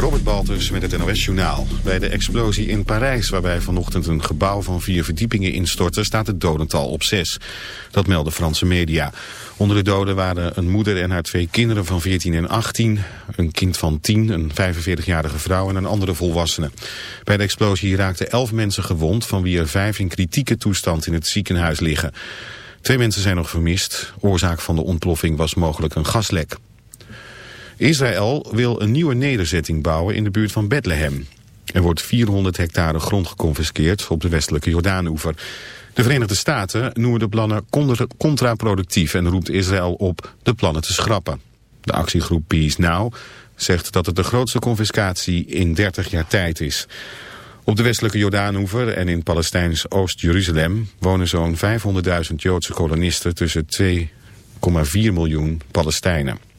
Robert Baltus met het NOS Journaal. Bij de explosie in Parijs, waarbij vanochtend een gebouw van vier verdiepingen instortte, staat het dodental op zes. Dat melden Franse media. Onder de doden waren een moeder en haar twee kinderen van 14 en 18, een kind van 10, een 45-jarige vrouw en een andere volwassene. Bij de explosie raakten elf mensen gewond, van wie er vijf in kritieke toestand in het ziekenhuis liggen. Twee mensen zijn nog vermist. Oorzaak van de ontploffing was mogelijk een gaslek. Israël wil een nieuwe nederzetting bouwen in de buurt van Bethlehem. Er wordt 400 hectare grond geconfiskeerd op de westelijke Jordaanoever. De Verenigde Staten noemen de plannen contraproductief en roept Israël op de plannen te schrappen. De actiegroep Peace Now zegt dat het de grootste confiscatie in 30 jaar tijd is. Op de westelijke Jordaanoever en in Palestijns Oost-Jeruzalem wonen zo'n 500.000 Joodse kolonisten tussen 2,4 miljoen Palestijnen.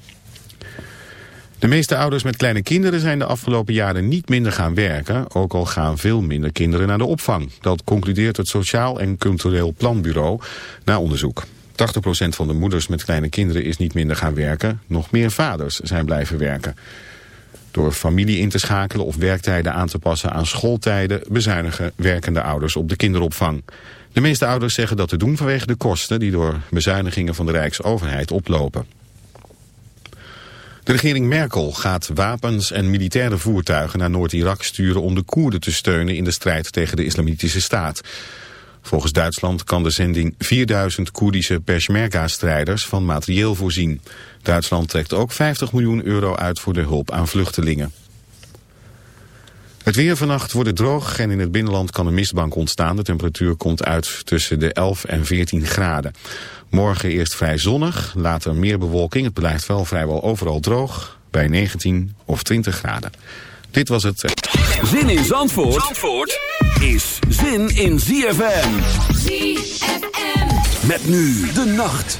De meeste ouders met kleine kinderen zijn de afgelopen jaren niet minder gaan werken, ook al gaan veel minder kinderen naar de opvang. Dat concludeert het Sociaal en Cultureel Planbureau na onderzoek. 80% van de moeders met kleine kinderen is niet minder gaan werken, nog meer vaders zijn blijven werken. Door familie in te schakelen of werktijden aan te passen aan schooltijden bezuinigen werkende ouders op de kinderopvang. De meeste ouders zeggen dat te doen vanwege de kosten die door bezuinigingen van de Rijksoverheid oplopen. De regering Merkel gaat wapens en militaire voertuigen naar Noord-Irak sturen om de Koerden te steunen in de strijd tegen de islamitische staat. Volgens Duitsland kan de zending 4000 Koerdische Peshmerga-strijders van materieel voorzien. Duitsland trekt ook 50 miljoen euro uit voor de hulp aan vluchtelingen. Het weer vannacht wordt het droog en in het binnenland kan een mistbank ontstaan. De temperatuur komt uit tussen de 11 en 14 graden. Morgen eerst vrij zonnig, later meer bewolking. Het blijft wel vrijwel overal droog, bij 19 of 20 graden. Dit was het. Zin in Zandvoort, Zandvoort is zin in ZFM. ZFM. Met nu de nacht.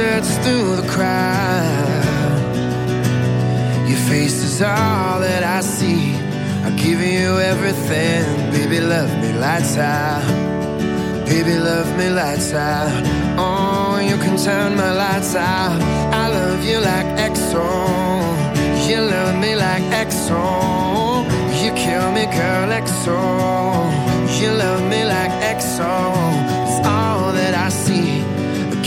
Search through the crowd. Your face is all that I see. I give you everything. Baby, love me, lights out. Baby, love me, lights out. Oh, you can turn my lights out. I love you like Exxon. You love me like Exxon. You kill me, girl, Exxon. You love me like EXO.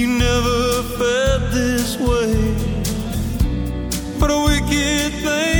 You never felt this way. But a wicked thing.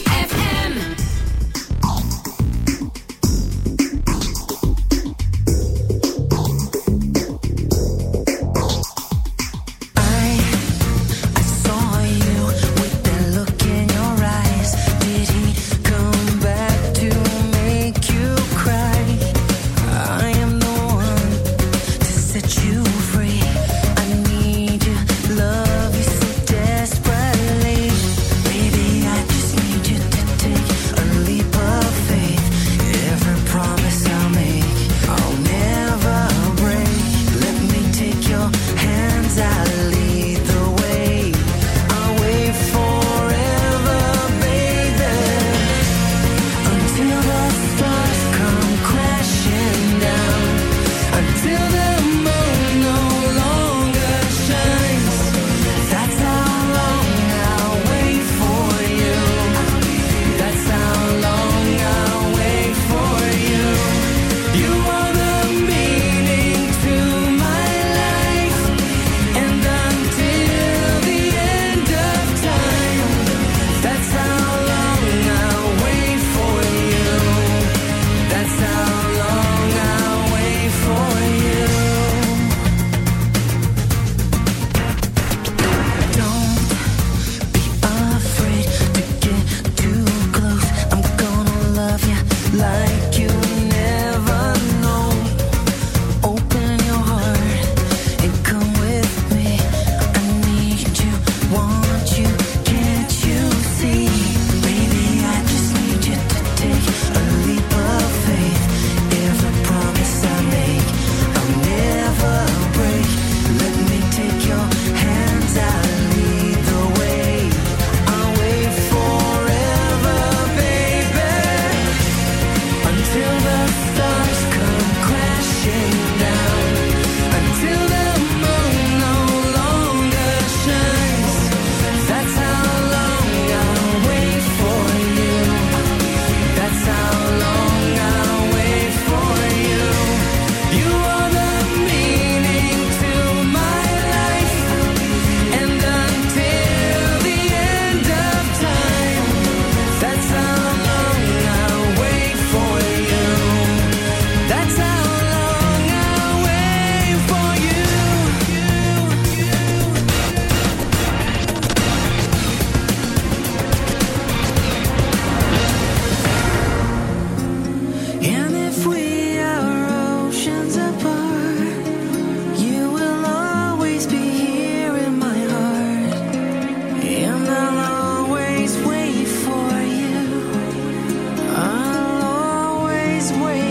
Wait.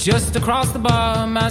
just across the bar. My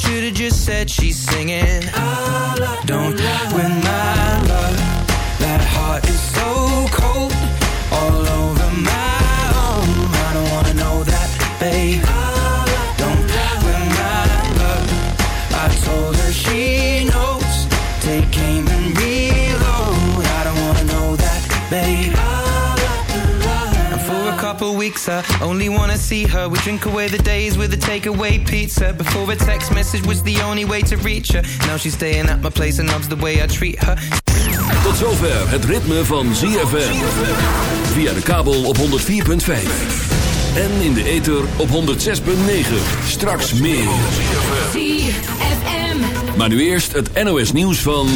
should have just said she's singing. Don't only wanna see her. We drink away the days with a takeaway pizza. Before a text message was the only way to reach her. Now she's staying at my place and loves the way I treat her. Tot zover het ritme van ZFM. Via de kabel op 104.5. En in de ether op 106.9. Straks meer. ZFM. Maar nu eerst het NOS nieuws van...